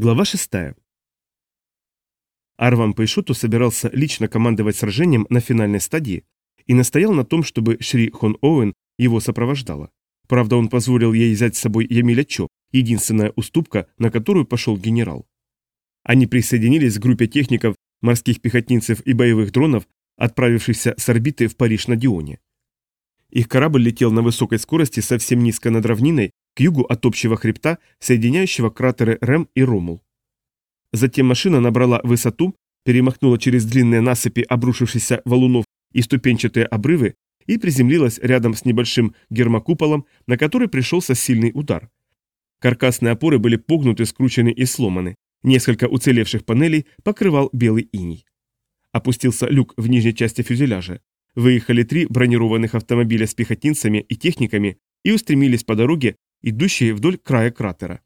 Глава 6. Арвам Пейшоту собирался лично командовать сражением на финальной стадии и настоял на том, чтобы Шри Хон Оуэн его сопровождала. Правда, он позволил ей взять с собой Ямиля Чо, единственная уступка, на которую пошел генерал. Они присоединились к группе техников, морских пехотинцев и боевых дронов, отправившихся с орбиты в Париж на Дионе. Их корабль летел на высокой скорости совсем низко над равниной, к югу от общего хребта, соединяющего кратеры Рэм и Ромул. Затем машина набрала высоту, перемахнула через длинные насыпи обрушившихся валунов и ступенчатые обрывы и приземлилась рядом с небольшим гермокуполом, на который пришелся сильный удар. Каркасные опоры были погнуты, скручены и сломаны. Несколько уцелевших панелей покрывал белый иней. Опустился люк в нижней части фюзеляжа. Выехали три бронированных автомобиля с пехотинцами и техниками и устремились по дороге идущие вдоль края кратера.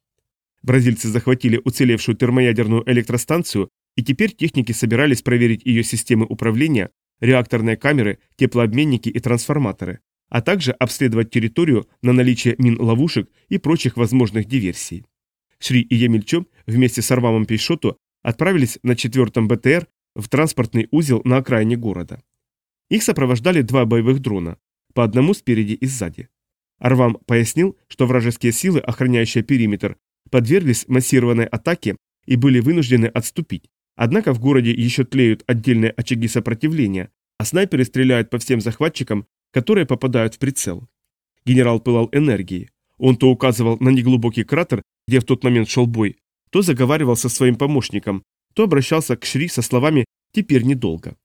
Бразильцы захватили уцелевшую термоядерную электростанцию, и теперь техники собирались проверить ее системы управления, реакторные камеры, теплообменники и трансформаторы, а также обследовать территорию на наличие мин-ловушек и прочих возможных диверсий. Шри и Емельчо вместе с Арвамом Пейшоту отправились на четвертом БТР в транспортный узел на окраине города. Их сопровождали два боевых дрона, по одному спереди и сзади. Арвам пояснил, что вражеские силы, охраняющие периметр, подверглись массированной атаке и были вынуждены отступить. Однако в городе еще тлеют отдельные очаги сопротивления, а снайперы стреляют по всем захватчикам, которые попадают в прицел. Генерал пылал энергией. Он то указывал на неглубокий кратер, где в тот момент шел бой, то заговаривал со своим помощником, то обращался к Шри со словами «теперь недолго».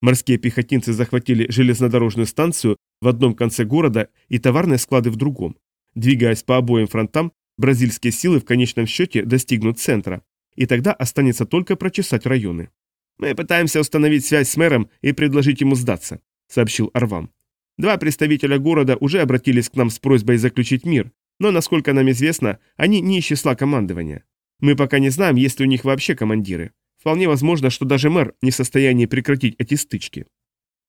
Морские пехотинцы захватили железнодорожную станцию в одном конце города и товарные склады в другом. Двигаясь по обоим фронтам, бразильские силы в конечном счете достигнут центра, и тогда останется только прочесать районы. «Мы пытаемся установить связь с мэром и предложить ему сдаться», — сообщил Арвам. «Два представителя города уже обратились к нам с просьбой заключить мир, но, насколько нам известно, они не из числа командования. Мы пока не знаем, есть ли у них вообще командиры. Вполне возможно, что даже мэр не в состоянии прекратить эти стычки.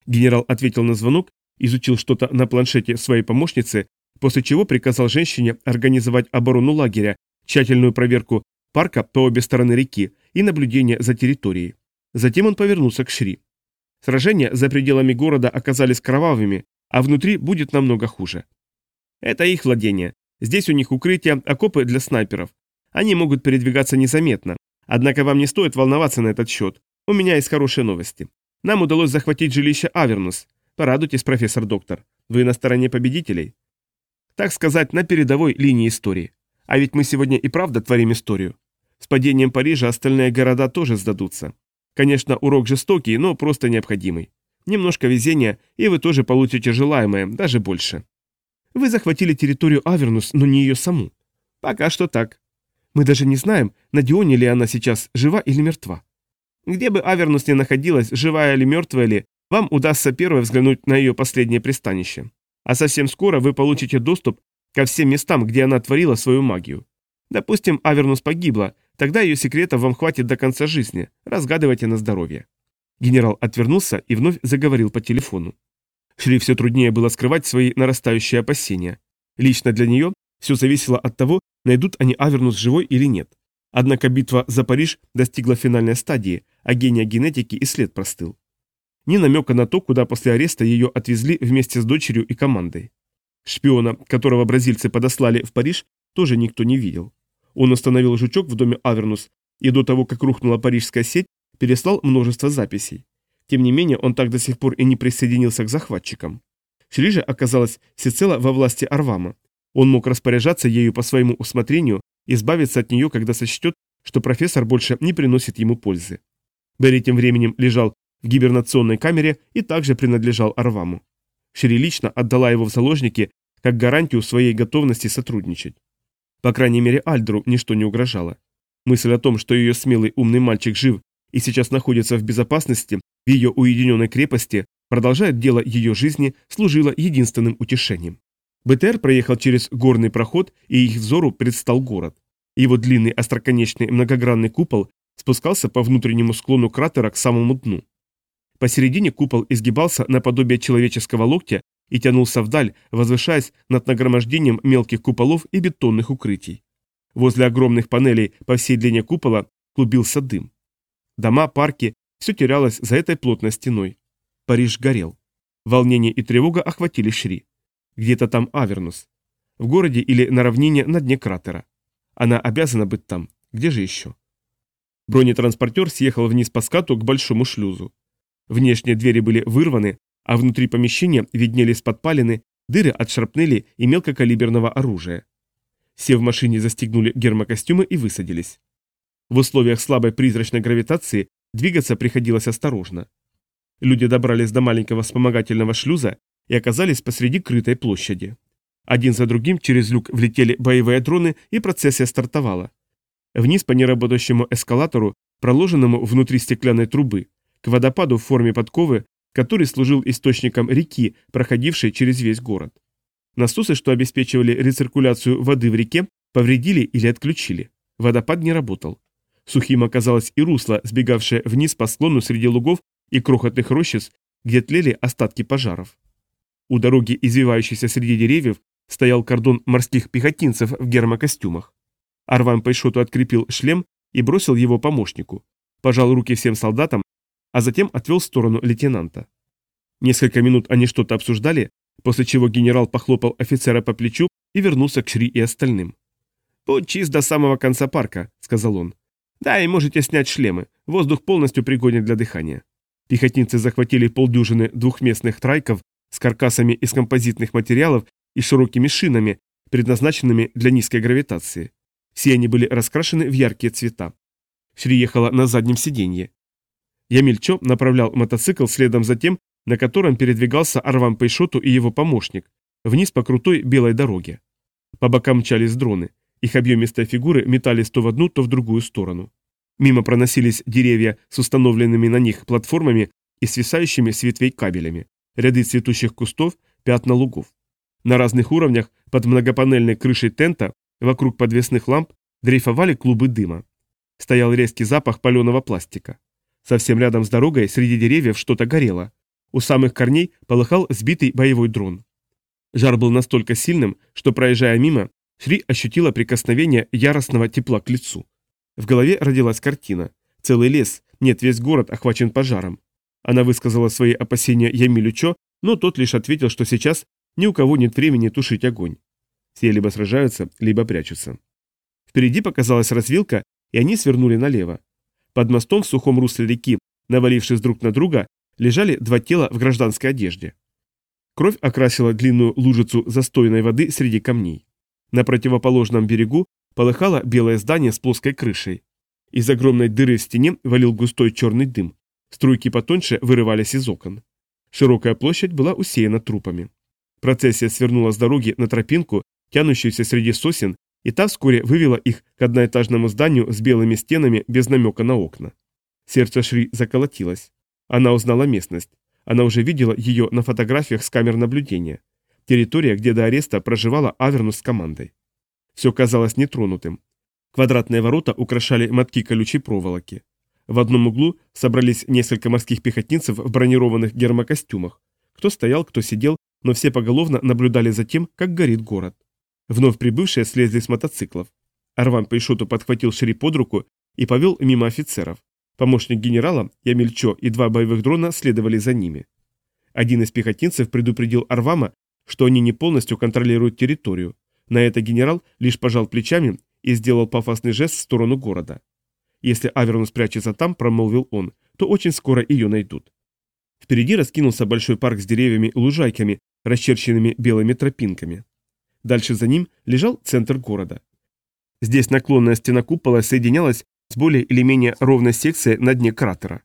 Генерал ответил на звонок, изучил что-то на планшете своей помощницы, после чего приказал женщине организовать оборону лагеря, тщательную проверку парка по обе стороны реки и наблюдение за территорией. Затем он повернулся к Шри. Сражения за пределами города оказались кровавыми, а внутри будет намного хуже. Это их владение. Здесь у них укрытия, окопы для снайперов. Они могут передвигаться незаметно, Однако вам не стоит волноваться на этот счет. У меня есть хорошие новости. Нам удалось захватить жилище Авернус. Порадуйтесь, профессор доктор. Вы на стороне победителей. Так сказать, на передовой линии истории. А ведь мы сегодня и правда творим историю. С падением Парижа остальные города тоже сдадутся. Конечно, урок жестокий, но просто необходимый. Немножко везения, и вы тоже получите желаемое, даже больше. Вы захватили территорию Авернус, но не ее саму. Пока что так. Мы даже не знаем, на Дионе ли она сейчас, жива или мертва. Где бы Авернус ни находилась, живая или мертвая ли, вам удастся первой взглянуть на ее последнее пристанище. А совсем скоро вы получите доступ ко всем местам, где она творила свою магию. Допустим, Авернус погибла, тогда ее секретов вам хватит до конца жизни, разгадывайте на здоровье. Генерал отвернулся и вновь заговорил по телефону. Шри все труднее было скрывать свои нарастающие опасения. Лично для нее все зависело от того, найдут они Авернус живой или нет. Однако битва за Париж достигла финальной стадии, а гения генетики и след простыл. Ни намека на то, куда после ареста ее отвезли вместе с дочерью и командой. Шпиона, которого бразильцы подослали в Париж, тоже никто не видел. Он установил жучок в доме Авернус и до того, как рухнула парижская сеть, переслал множество записей. Тем не менее, он так до сих пор и не присоединился к захватчикам. Шри же оказалась всецело во власти Арвама, он мог распоряжаться ею по своему усмотрению, избавиться от нее, когда сочтет, что профессор больше не приносит ему пользы. Берри тем временем лежал в гибернационной камере и также принадлежал Арваму. Шири лично отдала его в заложники как гарантию своей готовности сотрудничать. По крайней мере, Альдру ничто не угрожало. Мысль о том, что ее смелый умный мальчик жив и сейчас находится в безопасности в ее уединенной крепости, продолжает дело ее жизни, служила единственным утешением. БТР проехал через горный проход, и их взору предстал город. Его длинный остроконечный многогранный купол спускался по внутреннему склону кратера к самому дну. Посередине купол изгибался наподобие человеческого локтя и тянулся вдаль, возвышаясь над нагромождением мелких куполов и бетонных укрытий. Возле огромных панелей по всей длине купола клубился дым. Дома, парки, все терялось за этой плотной стеной. Париж горел. Волнение и тревога охватили Шри. Где-то там Авернус. В городе или на равнине на дне кратера. Она обязана быть там. Где же еще? Бронетранспортер съехал вниз по скату к большому шлюзу. Внешние двери были вырваны, а внутри помещения виднелись подпалины, дыры от шрапнели и мелкокалиберного оружия. Все в машине застегнули гермокостюмы и высадились. В условиях слабой призрачной гравитации двигаться приходилось осторожно. Люди добрались до маленького вспомогательного шлюза и оказались посреди крытой площади. Один за другим через люк влетели боевые дроны, и процессия стартовала. Вниз по неработающему эскалатору, проложенному внутри стеклянной трубы, к водопаду в форме подковы, который служил источником реки, проходившей через весь город. Насосы, что обеспечивали рециркуляцию воды в реке, повредили или отключили. Водопад не работал. Сухим оказалось и русло, сбегавшее вниз по склону среди лугов и крохотных рощиц, где тлели остатки пожаров. У дороги, извивающейся среди деревьев, стоял кордон морских пехотинцев в гермокостюмах. Арван Пайшоту открепил шлем и бросил его помощнику, пожал руки всем солдатам, а затем отвел в сторону лейтенанта. Несколько минут они что-то обсуждали, после чего генерал похлопал офицера по плечу и вернулся к Шри и остальным. «Будь чист до самого конца парка», — сказал он. «Да, и можете снять шлемы, воздух полностью пригоден для дыхания». Пехотинцы захватили полдюжины двухместных трайков с каркасами из композитных материалов и широкими шинами, предназначенными для низкой гравитации. Все они были раскрашены в яркие цвета. Шри ехала на заднем сиденье. Ямильчо направлял мотоцикл следом за тем, на котором передвигался Арван Пейшоту и его помощник, вниз по крутой белой дороге. По бокам мчались дроны. Их объемистые фигуры метались то в одну, то в другую сторону. Мимо проносились деревья с установленными на них платформами и свисающими с ветвей кабелями, ряды цветущих кустов, пятна лугов. На разных уровнях под многопанельной крышей тента Вокруг подвесных ламп дрейфовали клубы дыма. Стоял резкий запах паленого пластика. Совсем рядом с дорогой среди деревьев что-то горело. У самых корней полыхал сбитый боевой дрон. Жар был настолько сильным, что, проезжая мимо, Шри ощутила прикосновение яростного тепла к лицу. В голове родилась картина. Целый лес, нет, весь город охвачен пожаром. Она высказала свои опасения Ямилю Чо, но тот лишь ответил, что сейчас ни у кого нет времени тушить огонь. Все либо сражаются, либо прячутся. Впереди показалась развилка, и они свернули налево. Под мостом в сухом русле реки, навалившись друг на друга, лежали два тела в гражданской одежде. Кровь окрасила длинную лужицу застойной воды среди камней. На противоположном берегу полыхало белое здание с плоской крышей. Из огромной дыры в стене валил густой черный дым. Струйки потоньше вырывались из окон. Широкая площадь была усеяна трупами. Процессия свернула с дороги на тропинку, тянущуюся среди сосен, и та вскоре вывела их к одноэтажному зданию с белыми стенами без намека на окна. Сердце Шри заколотилось. Она узнала местность. Она уже видела ее на фотографиях с камер наблюдения. Территория, где до ареста проживала Авернус с командой. Все казалось нетронутым. Квадратные ворота украшали мотки колючей проволоки. В одном углу собрались несколько морских пехотинцев в бронированных гермокостюмах. Кто стоял, кто сидел, но все поголовно наблюдали за тем, как горит город. Вновь прибывшие слезли с мотоциклов. Арван Пейшоту подхватил Шри под руку и повел мимо офицеров. Помощник генерала, Ямельчо и два боевых дрона следовали за ними. Один из пехотинцев предупредил Арвама, что они не полностью контролируют территорию. На это генерал лишь пожал плечами и сделал пафосный жест в сторону города. Если Авернус прячется там, промолвил он, то очень скоро ее найдут. Впереди раскинулся большой парк с деревьями и лужайками, расчерченными белыми тропинками. Дальше за ним лежал центр города. Здесь наклонная стена купола соединялась с более или менее ровной секцией на дне кратера.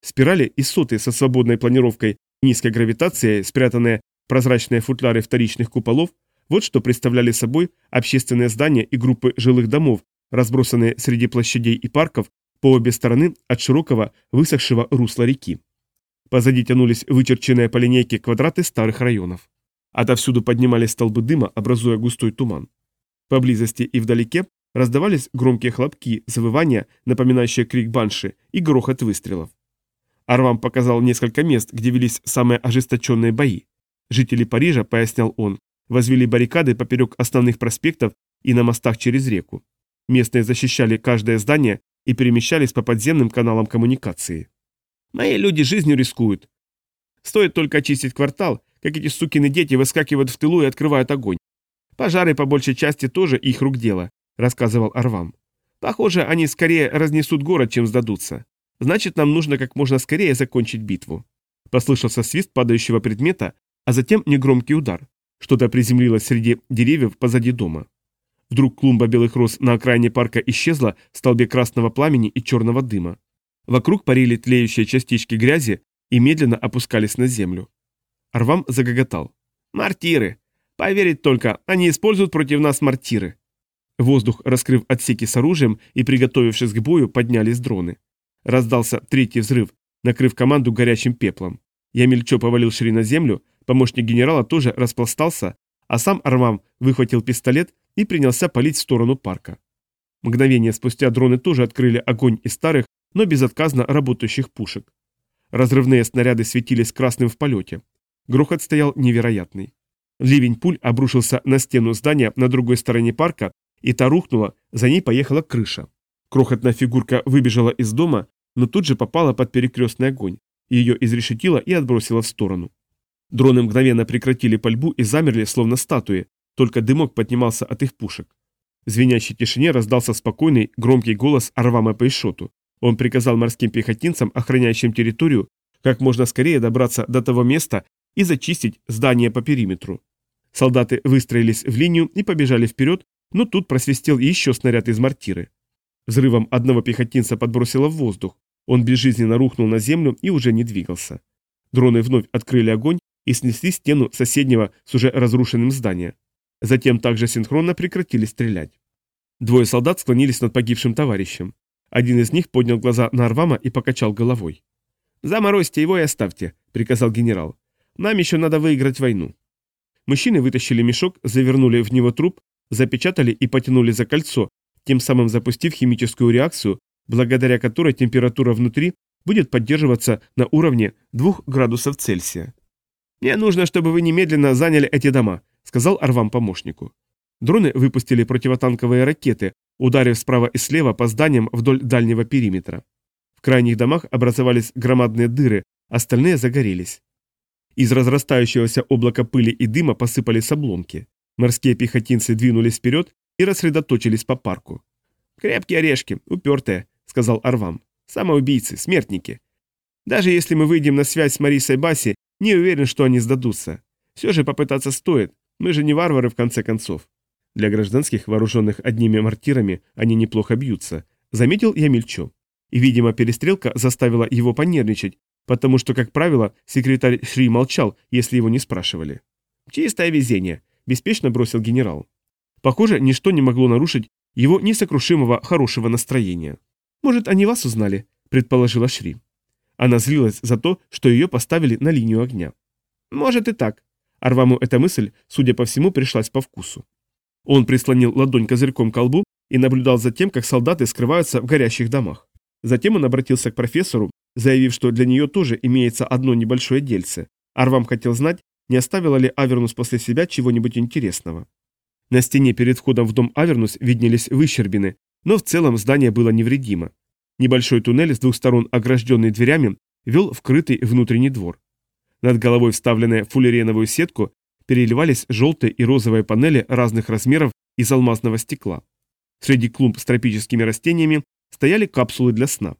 Спирали и соты со свободной планировкой низкой гравитацией, спрятанные прозрачные футляры вторичных куполов, вот что представляли собой общественные здания и группы жилых домов, разбросанные среди площадей и парков по обе стороны от широкого высохшего русла реки. Позади тянулись вычерченные по линейке квадраты старых районов. Отовсюду поднимались столбы дыма, образуя густой туман. Поблизости и вдалеке раздавались громкие хлопки, завывания, напоминающие крик банши, и грохот выстрелов. Арвам показал несколько мест, где велись самые ожесточенные бои. Жители Парижа, пояснял он, возвели баррикады поперек основных проспектов и на мостах через реку. Местные защищали каждое здание и перемещались по подземным каналам коммуникации. Мои люди жизнью рискуют. Стоит только очистить квартал, как эти сукины дети выскакивают в тылу и открывают огонь. Пожары по большей части тоже их рук дело, рассказывал Арвам. Похоже, они скорее разнесут город, чем сдадутся. Значит, нам нужно как можно скорее закончить битву. Послышался свист падающего предмета, а затем негромкий удар. Что-то приземлилось среди деревьев позади дома. Вдруг клумба белых роз на окраине парка исчезла в столбе красного пламени и черного дыма. Вокруг парили тлеющие частички грязи и медленно опускались на землю. Арвам загоготал. «Мортиры! Поверить только, они используют против нас мортиры!» Воздух, раскрыв отсеки с оружием и приготовившись к бою, поднялись дроны. Раздался третий взрыв, накрыв команду горячим пеплом. Ямельчо повалил Шри на землю, помощник генерала тоже распластался, а сам Арвам выхватил пистолет и принялся палить в сторону парка. Мгновение спустя дроны тоже открыли огонь из старых, но безотказно работающих пушек. Разрывные снаряды светились красным в полете. Грохот стоял невероятный. Ливень пуль обрушился на стену здания на другой стороне парка, и та рухнула, за ней поехала крыша. Крохотная фигурка выбежала из дома, но тут же попала под перекрестный огонь. Ее изрешетило и отбросило в сторону. Дроны мгновенно прекратили пальбу и замерли, словно статуи, только дымок поднимался от их пушек. В звенящей тишине раздался спокойный, громкий голос Арвама Пейшоту. Он приказал морским пехотинцам, охраняющим территорию, как можно скорее добраться до того места и зачистить здание по периметру. Солдаты выстроились в линию и побежали вперед, но тут просвистел еще снаряд из мортиры. Взрывом одного пехотинца подбросило в воздух. Он безжизненно рухнул на землю и уже не двигался. Дроны вновь открыли огонь и снесли стену соседнего с уже разрушенным здания. Затем также синхронно прекратили стрелять. Двое солдат склонились над погибшим товарищем. Один из них поднял глаза на Арвама и покачал головой. «Заморозьте его и оставьте», — приказал генерал. «Нам еще надо выиграть войну». Мужчины вытащили мешок, завернули в него труп, запечатали и потянули за кольцо, тем самым запустив химическую реакцию, благодаря которой температура внутри будет поддерживаться на уровне 2 градусов Цельсия. «Мне нужно, чтобы вы немедленно заняли эти дома», — сказал Арвам помощнику. Дроны выпустили противотанковые ракеты, ударив справа и слева по зданиям вдоль дальнего периметра. В крайних домах образовались громадные дыры, остальные загорелись. Из разрастающегося облака пыли и дыма посыпались обломки. Морские пехотинцы двинулись вперед и рассредоточились по парку. «Крепкие орешки, упертые», — сказал Арвам. «Самоубийцы, смертники. Даже если мы выйдем на связь с Марисой Баси, не уверен, что они сдадутся. Все же попытаться стоит, мы же не варвары в конце концов. Для гражданских, вооруженных одними мортирами, они неплохо бьются, заметил Ямильчо. И, видимо, перестрелка заставила его понервничать, потому что, как правило, секретарь Шри молчал, если его не спрашивали. «Чистое везение», – беспечно бросил генерал. Похоже, ничто не могло нарушить его несокрушимого хорошего настроения. «Может, они вас узнали?» – предположила Шри. Она злилась за то, что ее поставили на линию огня. «Может и так», Арваму эта мысль, судя по всему, пришлась по вкусу. Он прислонил ладонь козырьком к колбу и наблюдал за тем, как солдаты скрываются в горящих домах. Затем он обратился к профессору, заявив, что для нее тоже имеется одно небольшое дельце. Арвам хотел знать, не оставила ли Авернус после себя чего-нибудь интересного. На стене перед входом в дом Авернус виднелись выщербины, но в целом здание было невредимо. Небольшой туннель с двух сторон, огражденный дверями, вел в крытый внутренний двор. Над головой, вставленные в фуллереновую сетку, переливались желтые и розовые панели разных размеров из алмазного стекла. Среди клумб с тропическими растениями стояли капсулы для сна.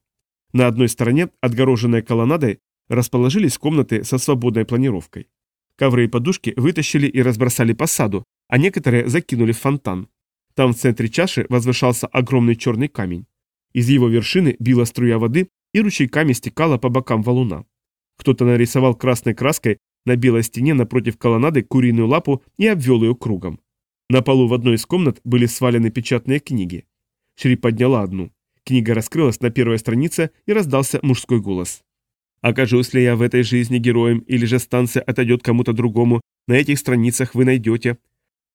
На одной стороне, отгороженной колоннадой, расположились комнаты со свободной планировкой. Ковры и подушки вытащили и разбросали по саду, а некоторые закинули в фонтан. Там в центре чаши возвышался огромный черный камень. Из его вершины била струя воды и ручейками стекала по бокам валуна. Кто-то нарисовал красной краской на белой стене напротив колоннады куриную лапу и обвел ее кругом. На полу в одной из комнат были свалены печатные книги. Шри подняла одну. Книга раскрылась на первой странице и раздался мужской голос. «Окажусь ли я в этой жизни героем или же станция отойдет кому-то другому, на этих страницах вы найдете».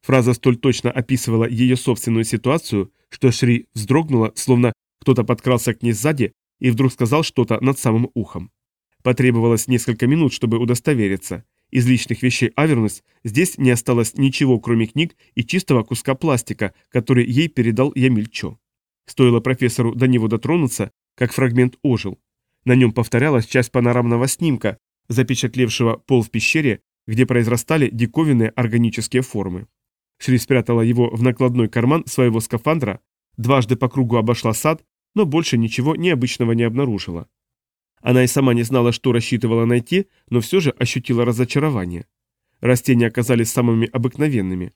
Фраза столь точно описывала ее собственную ситуацию, что Шри вздрогнула, словно кто-то подкрался к ней сзади и вдруг сказал что-то над самым ухом. Потребовалось несколько минут, чтобы удостовериться, Из личных вещей Авернус здесь не осталось ничего, кроме книг и чистого куска пластика, который ей передал Ямиль Чо. Стоило профессору до него дотронуться, как фрагмент ожил. На нем повторялась часть панорамного снимка, запечатлевшего пол в пещере, где произрастали диковинные органические формы. Шри спрятала его в накладной карман своего скафандра, дважды по кругу обошла сад, но больше ничего необычного не обнаружила. Она и сама не знала, что рассчитывала найти, но все же ощутила разочарование. Растения оказались самыми обыкновенными.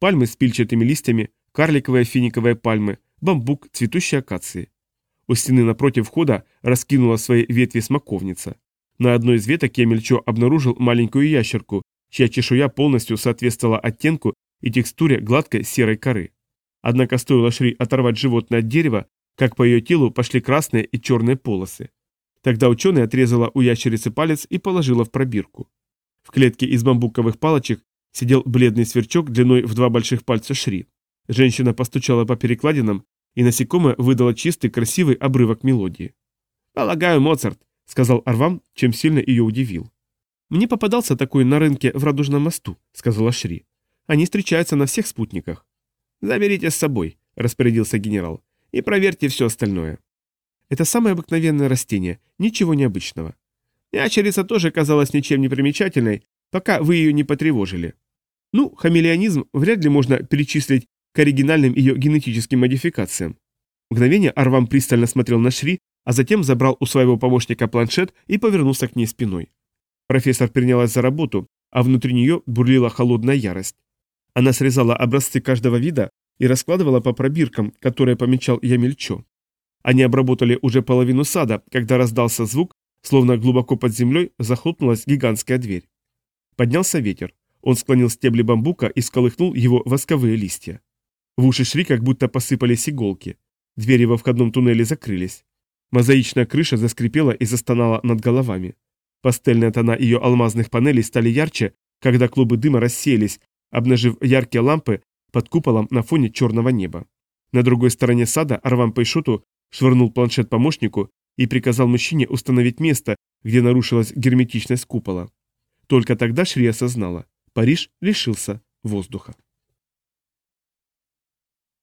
Пальмы с пильчатыми листьями, карликовые финиковые пальмы, бамбук, цветущие акации. У стены напротив входа раскинула свои ветви смоковница. На одной из веток Емельчо обнаружил маленькую ящерку, чья чешуя полностью соответствовала оттенку и текстуре гладкой серой коры. Однако стоило Шри оторвать животное от дерева, как по ее телу пошли красные и черные полосы. Тогда ученый отрезала у ящерицы палец и положила в пробирку. В клетке из бамбуковых палочек сидел бледный сверчок длиной в два больших пальца Шри. Женщина постучала по перекладинам, и насекомое выдало чистый красивый обрывок мелодии. «Полагаю, Моцарт», — сказал Арвам, чем сильно ее удивил. «Мне попадался такой на рынке в Радужном мосту», — сказала Шри. «Они встречаются на всех спутниках». «Заберите с собой», — распорядился генерал, — «и проверьте все остальное». Это самое обыкновенное растение, ничего необычного. Ящерица тоже казалась ничем не примечательной, пока вы ее не потревожили. Ну, хамелеонизм вряд ли можно перечислить к оригинальным ее генетическим модификациям. Мгновение Арвам пристально смотрел на Шри, а затем забрал у своего помощника планшет и повернулся к ней спиной. Профессор принялась за работу, а внутри нее бурлила холодная ярость. Она срезала образцы каждого вида и раскладывала по пробиркам, которые помечал Ямельчо. Они обработали уже половину сада, когда раздался звук, словно глубоко под землей захлопнулась гигантская дверь. Поднялся ветер. Он склонил стебли бамбука и сколыхнул его восковые листья. В уши шли, как будто посыпались иголки. Двери во входном туннеле закрылись. Мозаичная крыша заскрипела и застонала над головами. Пастельные тона ее алмазных панелей стали ярче, когда клубы дыма рассеялись, обнажив яркие лампы под куполом на фоне черного неба. На другой стороне сада Арвам Пейшуту швырнул планшет помощнику и приказал мужчине установить место, где нарушилась герметичность купола. Только тогда Шри осознала, Париж лишился воздуха.